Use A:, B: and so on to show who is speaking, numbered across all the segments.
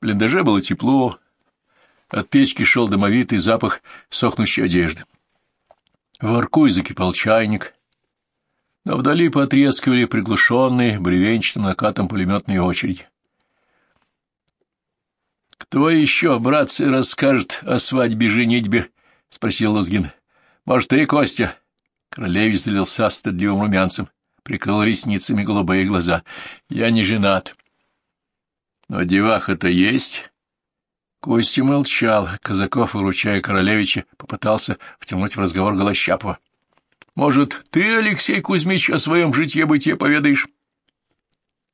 A: Блиндаже было тепло, от печки шел домовитый запах сохнущей одежды. В арку и закипал чайник, но вдали потрескивали приглушенные бревенчатым накатом пулеметные очереди. — Кто еще, братцы, расскажет о свадьбе-женитьбе? — спросил Лузгин. — Может, ты, Костя? Королевич залился стыдливым румянцем, прикрыл ресницами голубые глаза. — Я не женат. — Но деваха-то есть? Костя молчал. Казаков, выручая королевича, попытался втянуть в разговор Голощапова. — Может, ты, Алексей Кузьмич, о своем житье-бытие поведаешь?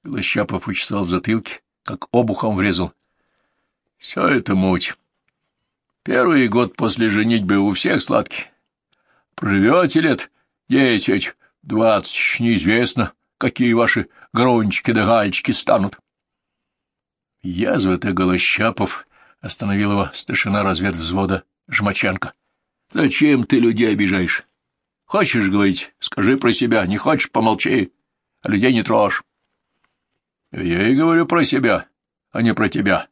A: Голощапов учесал в затылке, как обухом врезал. — Все это муть. Первый год после женитьбы у всех сладкий. Проживете лет десять, двадцать, неизвестно, какие ваши грончики да гальчики станут. Язва-то Голощапов Остановил его старшина разведвзвода Жмаченко. — Зачем ты людей обижаешь? Хочешь говорить, скажи про себя, не хочешь — помолчи, а людей не трожь. — Я и говорю про себя, а не про тебя.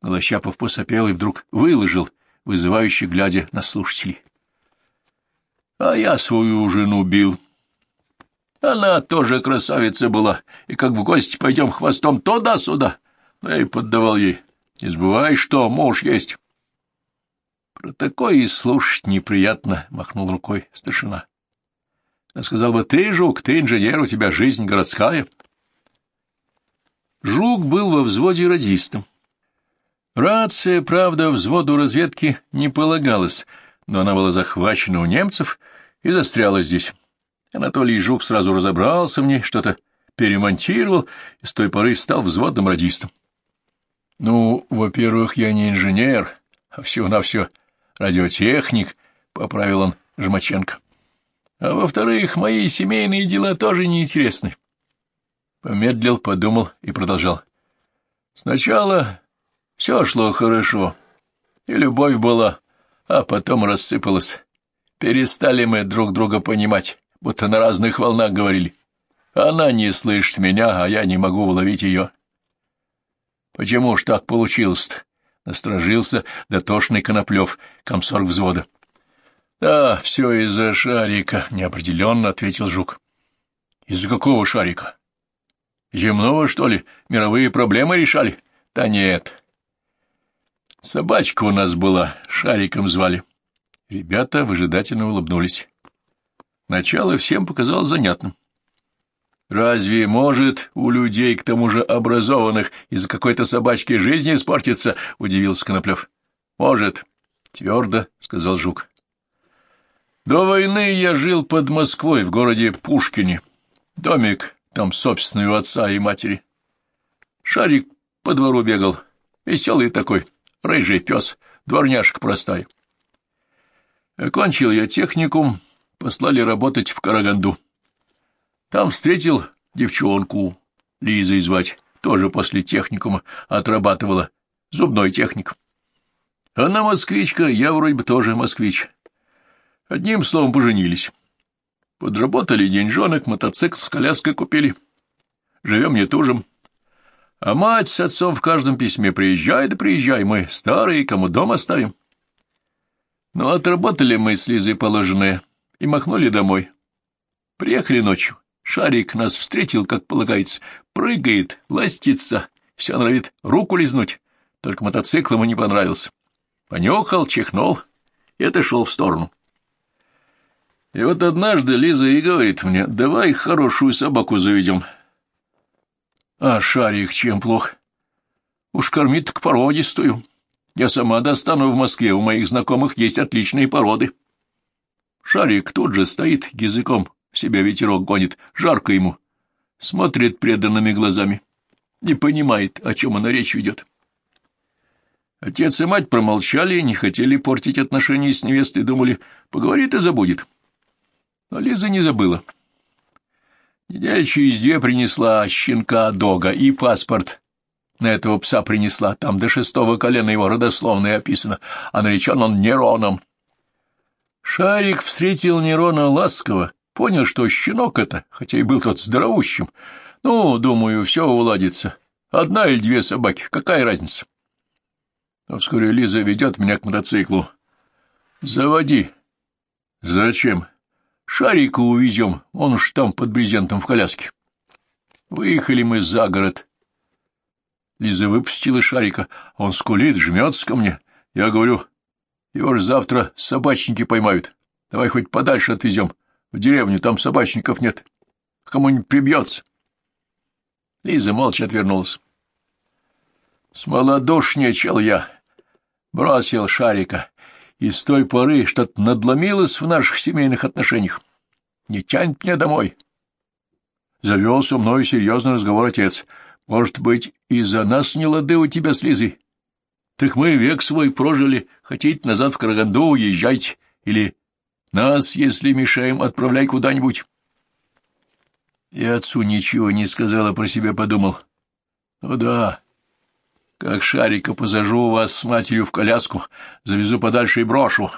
A: Голощапов посопел и вдруг выложил, вызывающе глядя на слушателей. — А я свою жену бил. Она тоже красавица была, и как в гости пойдем хвостом туда-сюда, но я и поддавал ей. Не забывай, что муж есть. Про такое и слушать неприятно, — махнул рукой старшина. Я сказал бы, ты, Жук, ты инженер, у тебя жизнь городская. Жук был во взводе радистом. Рация, правда, взводу разведки не полагалась, но она была захвачена у немцев и застряла здесь. Анатолий Жук сразу разобрался в ней, что-то перемонтировал и с той поры стал взводным радистом. — Ну, во-первых, я не инженер, а всего-навсего радиотехник, — поправил он Жмаченко. — А во-вторых, мои семейные дела тоже неинтересны. Помедлил, подумал и продолжал. Сначала все шло хорошо, и любовь была, а потом рассыпалась. Перестали мы друг друга понимать, будто на разных волнах говорили. Она не слышит меня, а я не могу уловить ее. Почему ж так получилось-то? Насторожился дотошный Коноплев, комсорг взвода. — Да, все из-за шарика, — неопределенно ответил Жук. — Из-за какого шарика? Земного, что ли? Мировые проблемы решали? Да нет. Собачка у нас была, шариком звали. Ребята выжидательно улыбнулись. Начало всем показалось занятным. Разве может у людей, к тому же образованных, из-за какой-то собачки жизни испортиться? — удивился Коноплев. — Может, — твердо сказал Жук. — До войны я жил под Москвой, в городе Пушкине. Домик там собственный у отца и матери. Шарик по двору бегал, веселый такой, рыжий пес, дворняжка простая. Окончил я техникум, послали работать в Караганду. Там встретил девчонку, Лизой звать, тоже после техникума отрабатывала, зубной техник. Она москвичка, я вроде бы тоже москвич. Одним словом поженились. Подработали деньжонок, мотоцикл с коляской купили. Живем не тужим. А мать с отцом в каждом письме «Приезжай да приезжай, мы старые, кому дом оставим». Ну, отработали мы с Лизой положенное и махнули домой. Приехали ночью. Шарик нас встретил, как полагается, прыгает, ластится, все норовит руку лизнуть, только мотоцикл ему не понравился. Понюхал, чихнул и отошел в сторону. И вот однажды Лиза и говорит мне, давай хорошую собаку заведем. А Шарик чем плох? Уж кормит к породистую. Я сама достану в Москве, у моих знакомых есть отличные породы. Шарик тут же стоит языком себя ветерок гонит, жарко ему. Смотрит преданными глазами. Не понимает, о чем она речь ведет. Отец и мать промолчали, не хотели портить отношения с невестой, думали, поговорит и забудет. Но Лиза не забыла. Неделю через две принесла щенка Дога и паспорт. На этого пса принесла, там до шестого колена его родословное описано, а наречен он Нероном. Шарик встретил Нерона ласково, Понял, что щенок это, хотя и был тот здоровущим. Ну, думаю, все уладится. Одна или две собаки, какая разница? А вскоре Лиза ведет меня к мотоциклу. Заводи. Зачем? Шарика увезем, он уж там под брезентом в коляске. Выехали мы за город. Лиза выпустила шарика, он скулит, жмется ко мне. Я говорю, его же завтра собачники поймают. Давай хоть подальше отвезем. В деревню там собачников нет. Кому-нибудь прибьется. Лиза молча отвернулась. Смолодушничал я. Бросил шарика. И с той поры что-то надломилось в наших семейных отношениях. Не тянет мне домой. Завел со мной серьезный разговор отец. Может быть, из-за нас не лады у тебя с Лизой? Так мы век свой прожили. Хотите назад в Караганду, уезжайте. Или нас, если мешаем, отправляй куда-нибудь. Я отцу ничего не сказал, а про себя подумал. Ну да, как шарика посажу вас с матерью в коляску, завезу подальше и брошу.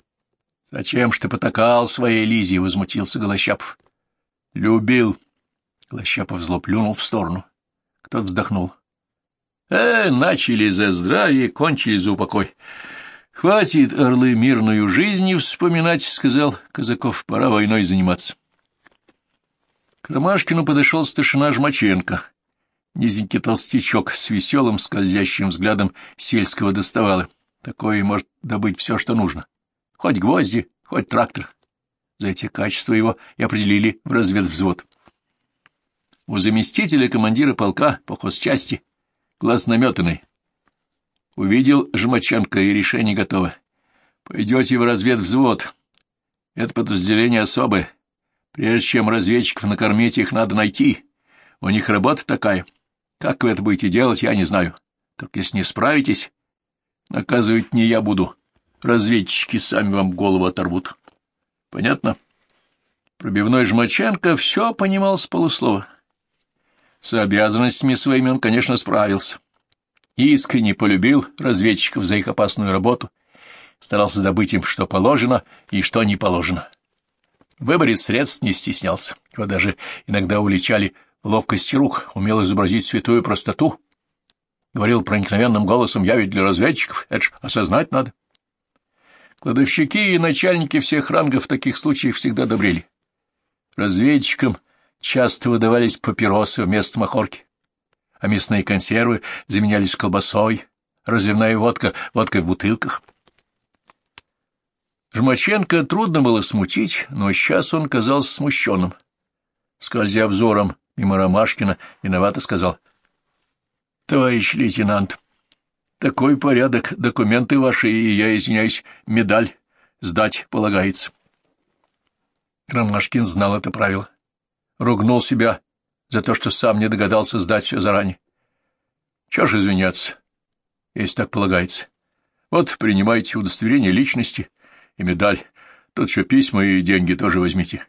A: — Зачем ж ты потакал своей Лизе? — возмутился Голощапов. — Любил. Голощапов зло плюнул в сторону. Кто-то вздохнул. — Э, начали за здравие, кончили за упокой. — Хватит, орлы, мирную жизнь вспоминать, — сказал Казаков. — Пора войной заниматься. К Ромашкину подошел старшина Жмаченко. Низенький толстячок с веселым скользящим взглядом сельского доставала. Такое может добыть все, что нужно. Хоть гвозди, хоть трактор. За эти качества его и определили в разведвзвод. У заместителя командира полка по хозчасти глаз наметанный. Увидел Жмаченко, и решение готово. Пойдете в разведвзвод. Это подразделение особое. Прежде чем разведчиков накормить, их надо найти. У них работа такая. Как вы это будете делать, я не знаю. Только если не справитесь, наказывать не я буду. Разведчики сами вам голову оторвут. Понятно? Пробивной Жмаченко все понимал с полуслова. С обязанностями своими он, конечно, справился. Искренне полюбил разведчиков за их опасную работу, старался добыть им, что положено и что не положено. В выборе средств не стеснялся. Его даже иногда уличали ловкости рук, умел изобразить святую простоту. Говорил проникновенным голосом, я ведь для разведчиков, это ж осознать надо. Кладовщики и начальники всех рангов в таких случаях всегда добрели. Разведчикам часто выдавались папиросы вместо махорки, а мясные консервы заменялись колбасой, разливная водка водкой в бутылках. Жмаченко трудно было смутить, но сейчас он казался смущенным. Скользя взором мимо Ромашкина, виновато сказал. — Товарищ лейтенант, такой порядок, документы ваши, и я, извиняюсь, медаль сдать полагается. Ромашкин знал это правило. Ругнул себя за то, что сам не догадался сдать все заранее. Чего ж извиняться, если так полагается. Вот, принимайте удостоверение личности — и медаль. Тут еще письма и деньги тоже возьмите.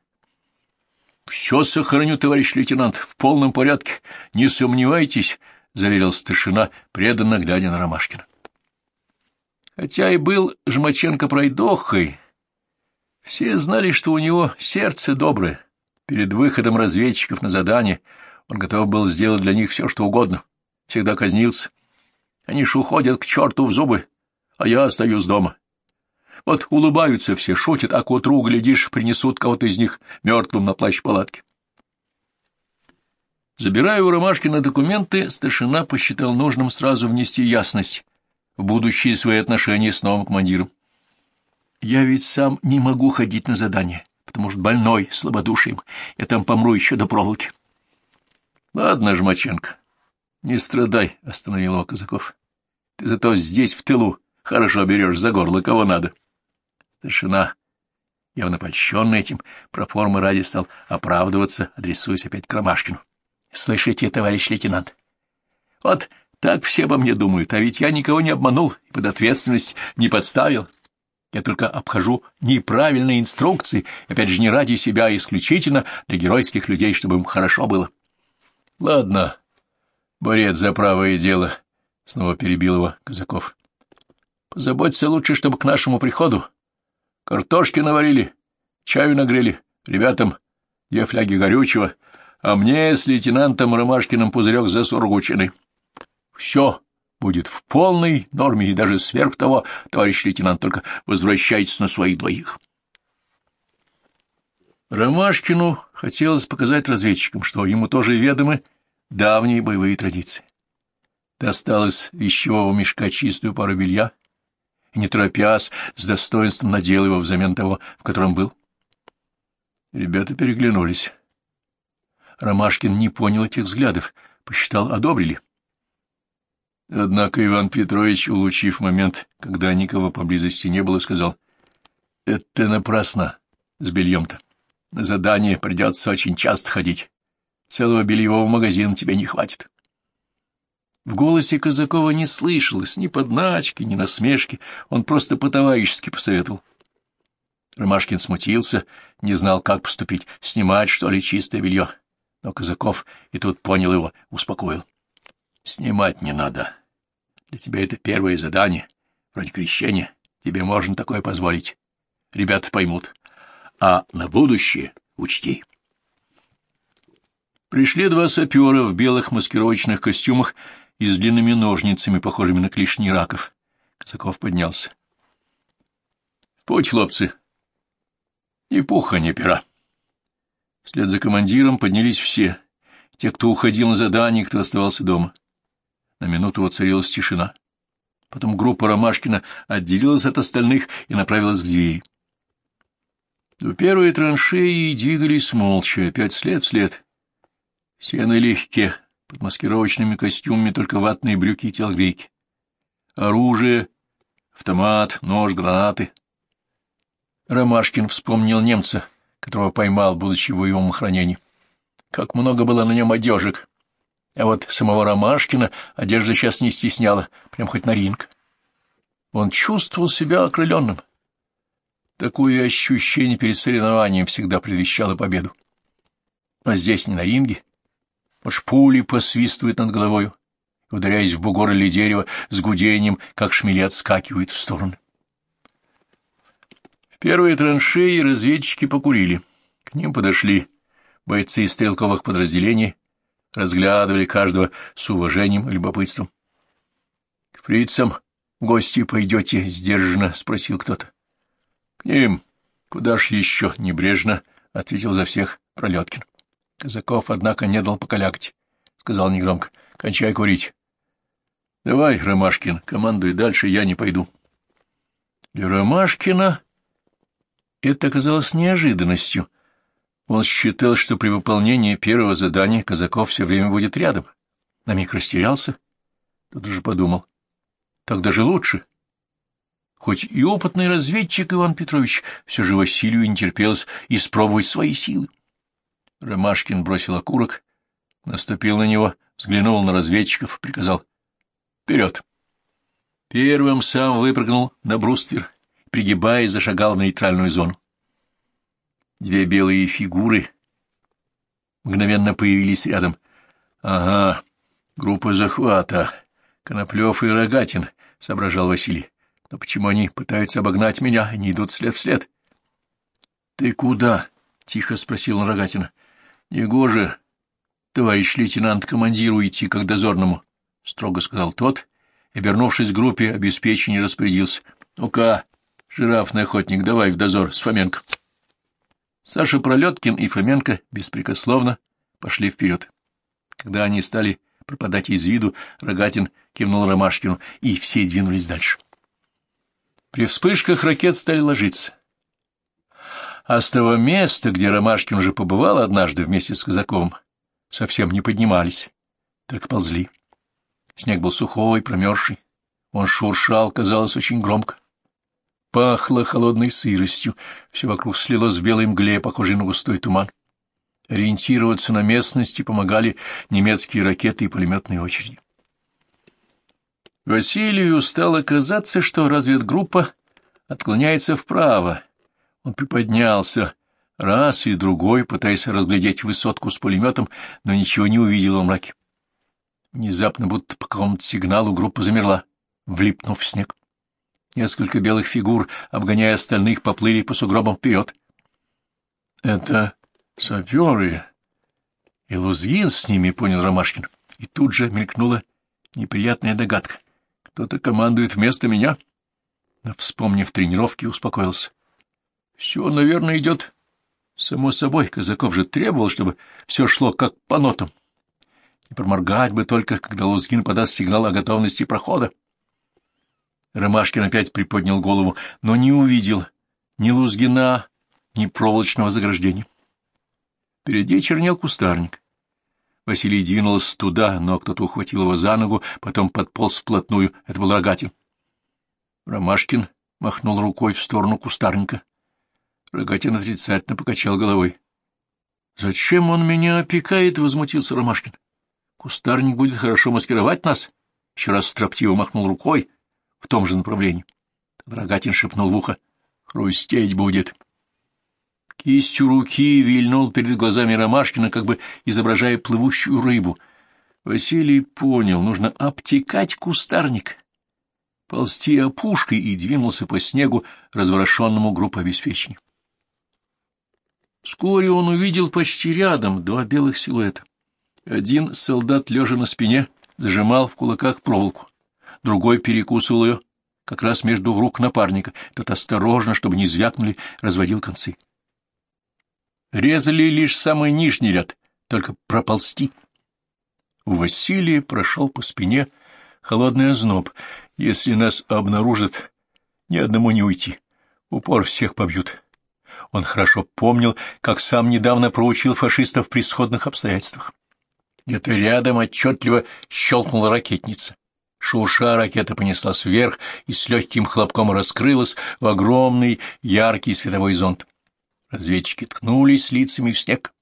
A: — Все сохраню, товарищ лейтенант, в полном порядке. Не сомневайтесь, — заверил старшина, преданно глядя на Ромашкина. Хотя и был Жмаченко пройдохой, все знали, что у него сердце доброе. Перед выходом разведчиков на задание он готов был сделать для них все, что угодно. Всегда казнился. Они ж уходят к черту в зубы, а я остаюсь дома. Вот улыбаются все, шутят, а к утру, глядишь, принесут кого-то из них мертвым на плащ палатки. Забирая у Ромашкина документы, старшина посчитал нужным сразу внести ясность в будущие свои отношения с новым командиром. «Я ведь сам не могу ходить на задание, потому что больной, слабодушием. Я там помру еще до проволоки». «Ладно, Жмаченко, не страдай», — остановил его Казаков. «Ты зато здесь, в тылу, хорошо берешь за горло, кого надо». Старшина, явно польщенный этим, про формы ради стал оправдываться, адресуясь опять к Ромашкину. — Слышите, товарищ лейтенант? Вот так все обо мне думают, а ведь я никого не обманул и под ответственность не подставил. Я только обхожу неправильные инструкции, опять же, не ради себя, а исключительно для геройских людей, чтобы им хорошо было. — Ладно, борец за правое дело, — снова перебил его Казаков. — Позаботься лучше, чтобы к нашему приходу Картошки наварили, чаю нагрели, ребятам две фляги горючего, а мне с лейтенантом Ромашкиным пузырек за Сургучины. Все будет в полной норме и даже сверх того, товарищ лейтенант, только возвращайтесь на своих двоих. Ромашкину хотелось показать разведчикам, что ему тоже ведомы давние боевые традиции. Достал из вещевого мешка чистую пару белья и, не торопясь, с достоинством надел его взамен того, в котором был. Ребята переглянулись. Ромашкин не понял этих взглядов, посчитал, одобрили. Однако Иван Петрович, улучив момент, когда никого поблизости не было, сказал, — Это напрасно с бельем-то. На задание придется очень часто ходить. Целого бельевого магазина тебе не хватит. В голосе Казакова не слышалось ни подначки, ни насмешки, он просто по-товарищески посоветовал. Ромашкин смутился, не знал, как поступить, снимать, что ли, чистое белье. Но Казаков и тут понял его, успокоил. — Снимать не надо. Для тебя это первое задание, вроде крещения. Тебе можно такое позволить. Ребята поймут а на будущее учти. Пришли два сапера в белых маскировочных костюмах и с длинными ножницами, похожими на клешни раков. Казаков поднялся. — Путь, хлопцы! Ни пуха, ни пера. Вслед за командиром поднялись все, те, кто уходил на задание, кто оставался дома. На минуту воцарилась тишина. Потом группа Ромашкина отделилась от остальных и направилась к двери. До первой траншеи двигались молча, опять след вслед. Все налегке, под маскировочными костюмами только ватные брюки и телогрейки. Оружие, автомат, нож, гранаты. Ромашкин вспомнил немца, которого поймал, будучи в боевом охранении. Как много было на нем одежек. А вот самого Ромашкина одежда сейчас не стесняла, прям хоть на ринг. Он чувствовал себя окрыленным. Такое ощущение перед соревнованием всегда предвещало победу. А здесь не на ринге. Уж пули посвистывают над головою, ударяясь в бугор или дерево с гудением, как шмели отскакивают в стороны. В первые траншеи разведчики покурили. К ним подошли бойцы стрелковых подразделений, разглядывали каждого с уважением и любопытством. — К фрицам гости пойдете? — сдержанно спросил кто-то. — К ним. Куда ж еще? — небрежно ответил за всех Пролеткин. Казаков, однако, не дал покалякать. Сказал негромко. — Кончай курить. — Давай, Ромашкин, командуй дальше, я не пойду. Для Ромашкина это оказалось неожиданностью. Он считал, что при выполнении первого задания Казаков все время будет рядом. На миг растерялся. Тут уже подумал. Так даже лучше. Хоть и опытный разведчик Иван Петрович, все же Василию не терпелось испробовать свои силы. Ромашкин бросил окурок, наступил на него, взглянул на разведчиков, приказал «Вперед!». Первым сам выпрыгнул на бруствер, пригибаясь, зашагал в нейтральную зону. Две белые фигуры мгновенно появились рядом. — Ага, группа захвата, Коноплев и Рогатин, — соображал Василий. Но почему они пытаются обогнать меня, и не идут след вслед? — Ты куда? — тихо спросил он Рогатина. — Негоже, товарищ лейтенант, командиру идти как дозорному, — строго сказал тот, обернувшись к группе, обеспечение распорядился. — Ну-ка, жирафный охотник, давай в дозор с Фоменко. Саша Пролеткин и Фоменко беспрекословно пошли вперед. Когда они стали пропадать из виду, Рогатин кивнул Ромашкину, и все двинулись дальше. — при вспышках ракет стали ложиться. А с того места, где Ромашкин уже побывал однажды вместе с Казаковым, совсем не поднимались, только ползли. Снег был сухой, промерзший. Он шуршал, казалось, очень громко. Пахло холодной сыростью, все вокруг слилось в белой мгле, похожей на густой туман. Ориентироваться на местности помогали немецкие ракеты и пулеметные очереди. Василию стало казаться, что разведгруппа отклоняется вправо. Он приподнялся раз и другой, пытаясь разглядеть высотку с пулеметом, но ничего не увидел во мраке. Внезапно, будто по какому-то сигналу, группа замерла, влипнув в снег. Несколько белых фигур, обгоняя остальных, поплыли по сугробам вперед. — Это саперы И Лузгин с ними, понял Ромашкин. И тут же мелькнула неприятная догадка. Кто-то командует вместо меня. Но, вспомнив тренировки, успокоился. Все, наверное, идет само собой. Казаков же требовал, чтобы все шло как по нотам. Не проморгать бы только, когда Лузгин подаст сигнал о готовности прохода. Ромашкин опять приподнял голову, но не увидел ни Лузгина, ни проволочного заграждения. Впереди чернел кустарник. Василий двинулся туда, но кто-то ухватил его за ногу, потом подполз вплотную. Это был Рогатин. Ромашкин махнул рукой в сторону кустарника. Рогатин отрицательно покачал головой. — Зачем он меня опекает? — возмутился Ромашкин. — Кустарник будет хорошо маскировать нас. Еще раз строптиво махнул рукой в том же направлении. Рогатин шепнул в ухо. — Хрустеть будет. Кистью руки вильнул перед глазами Ромашкина, как бы изображая плывущую рыбу. Василий понял, нужно обтекать кустарник ползти опушкой и двинулся по снегу, разворошенному группой обеспечения. Вскоре он увидел почти рядом два белых силуэта. Один солдат, лежа на спине, зажимал в кулаках проволоку, другой перекусывал ее как раз между рук напарника. Тот осторожно, чтобы не звякнули, разводил концы. Резали лишь самый нижний ряд, только проползти. У Василия прошел по спине холодный озноб. Если нас обнаружат, ни одному не уйти. Упор всех побьют. Он хорошо помнил, как сам недавно проучил фашистов при сходных обстоятельствах. Где-то рядом отчетливо щелкнула ракетница. Шурша ракета понеслась вверх и с легким хлопком раскрылась в огромный яркий световой зонт. Разведчики ткнулись лицами в снег.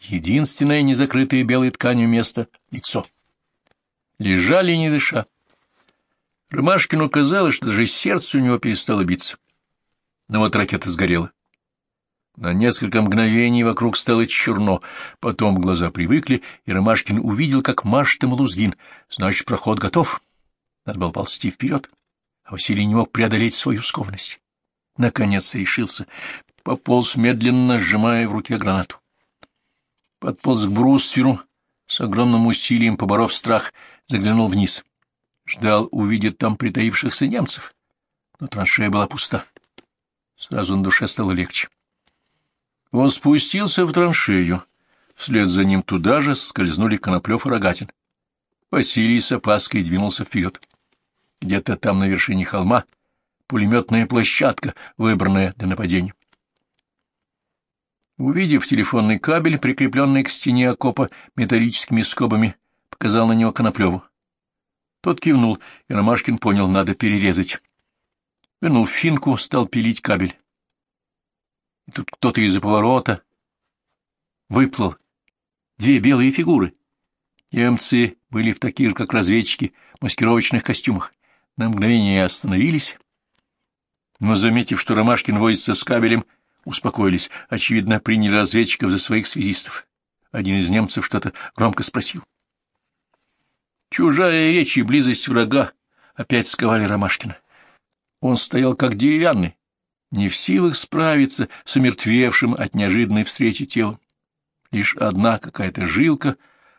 A: Единственное незакрытое белой тканью место — лицо. Лежали, не дыша. Ромашкину казалось, что даже сердце у него перестало биться. Но вот ракета сгорела. На несколько мгновений вокруг стало черно, потом глаза привыкли, и Ромашкин увидел, как машет ему Лузгин. Значит, проход готов. Надо было ползти вперед, а Василий не мог преодолеть свою скованность. Наконец решился, пополз медленно, сжимая в руке гранату. Подполз к брустверу, с огромным усилием поборов страх, заглянул вниз. Ждал, увидит там притаившихся немцев, но траншея была пуста. Сразу на душе стало легче. Он спустился в траншею. Вслед за ним туда же скользнули Коноплев и Рогатин. Василий с опаской двинулся вперед. Где-то там на вершине холма пулеметная площадка, выбранная для нападения. Увидев телефонный кабель, прикрепленный к стене окопа металлическими скобами, показал на него Коноплеву. Тот кивнул, и Ромашкин понял, надо перерезать. Вынул финку, стал пилить кабель. И тут кто-то из-за поворота выплыл. Две белые фигуры. Немцы были в таких же, как разведчики, маскировочных костюмах. На мгновение остановились, но, заметив, что Ромашкин возится с кабелем, успокоились. Очевидно, приняли разведчиков за своих связистов. Один из немцев что-то громко спросил. Чужая речь и близость врага опять сковали Ромашкина. Он стоял как деревянный, не в силах справиться с умертвевшим от неожиданной встречи телом. Лишь одна какая-то жилка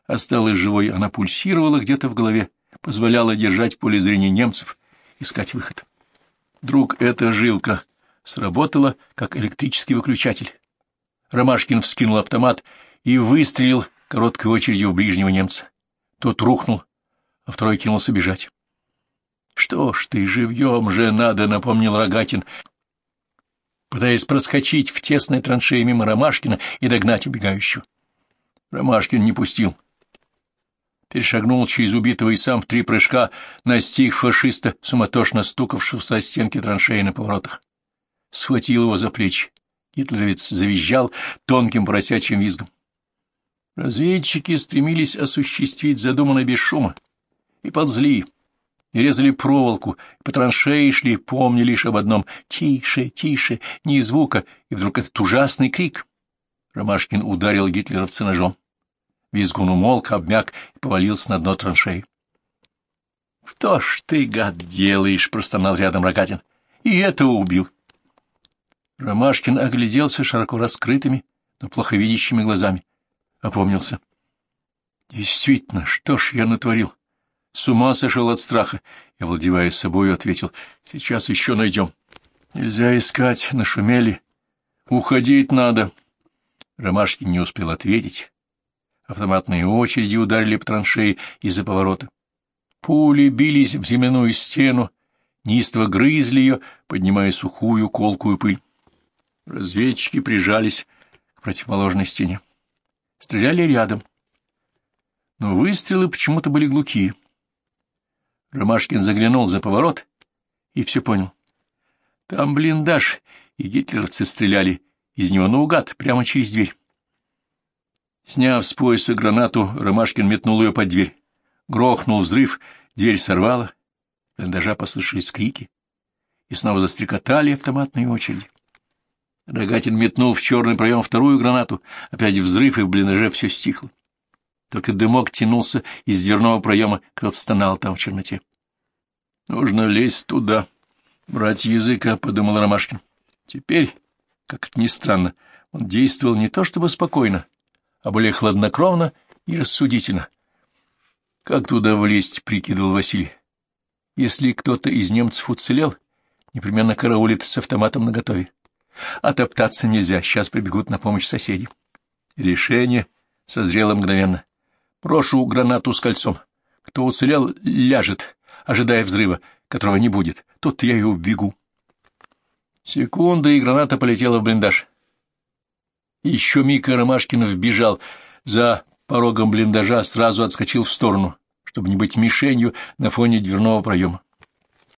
A: осталась живой, она пульсировала где-то в голове, позволяла держать в поле зрения немцев, искать выход. Вдруг эта жилка сработала, как электрический выключатель. Ромашкин вскинул автомат и выстрелил короткой очередью в ближнего немца. Тот рухнул, а второй кинулся бежать. — Что ж ты, живьем же надо, — напомнил Рогатин, пытаясь проскочить в тесной траншеи мимо Ромашкина и догнать убегающего. Ромашкин не пустил. Перешагнул через убитого и сам в три прыжка настиг фашиста, суматошно стукавшегося о стенки траншеи на поворотах. Схватил его за плечи. Гитлеровец завизжал тонким поросячьим визгом. Разведчики стремились осуществить задуманное без шума и ползли, и резали проволоку, и по траншеи шли, помни лишь об одном — «Тише, тише!» Ни звука, и вдруг этот ужасный крик. Ромашкин ударил гитлеровца ножом. Визгун умолк, обмяк и повалился на дно траншеи. — Что ж ты, гад, делаешь? — простонал рядом Рогатин. — И это убил. Ромашкин огляделся широко раскрытыми, но плохо видящими глазами. опомнился. Действительно, что ж я натворил? С ума сошел от страха. Я, владевая собою, ответил, сейчас еще найдем. Нельзя искать, нашумели. Уходить надо. Ромашкин не успел ответить. Автоматные очереди ударили по траншеи из-за поворота. Пули бились в земляную стену, неистово грызли ее, поднимая сухую колкую пыль. Разведчики прижались к противоположной стене. Стреляли рядом. Но выстрелы почему-то были глухие. Ромашкин заглянул за поворот и все понял. Там блиндаж, и гитлеровцы стреляли из него наугад, прямо через дверь. Сняв с пояса гранату, Ромашкин метнул ее под дверь. Грохнул взрыв, дверь сорвала, блиндажа послышались крики, и снова застрекотали автоматные очереди. Рогатин метнул в черный проем вторую гранату, опять взрыв, и в блиндаже все стихло. Только дымок тянулся из дверного проема, кто-то стонал там в черноте. — Нужно лезть туда, брать языка, — подумал Ромашкин. Теперь, как это ни странно, он действовал не то чтобы спокойно, а более хладнокровно и рассудительно. — Как туда влезть? — прикидывал Василий. — Если кто-то из немцев уцелел, непременно караулит с автоматом наготове. Отоптаться нельзя, сейчас прибегут на помощь соседи. Решение созрело мгновенно. Прошу гранату с кольцом. Кто уцелел, ляжет, ожидая взрыва, которого не будет. Тут я и убегу. Секунда, и граната полетела в блиндаж. Еще Мика Ромашкин вбежал за порогом блиндажа, сразу отскочил в сторону, чтобы не быть мишенью на фоне дверного проема.